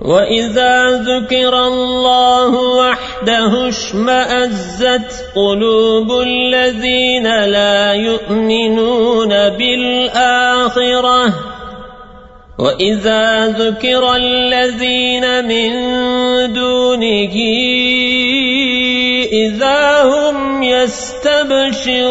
وَإِذَا ذُكِرَ اللَّهُ وَحْدَهُ اشْمَأَزَّتْ قُلُوبُ الَّذِينَ لَا يُؤْمِنُونَ بِالْآخِرَةِ وَإِذَا ذُكِرَ الَّذِينَ مِن دُونِهِ إِذَا هُمْ يَسْتَبْشِرُونَ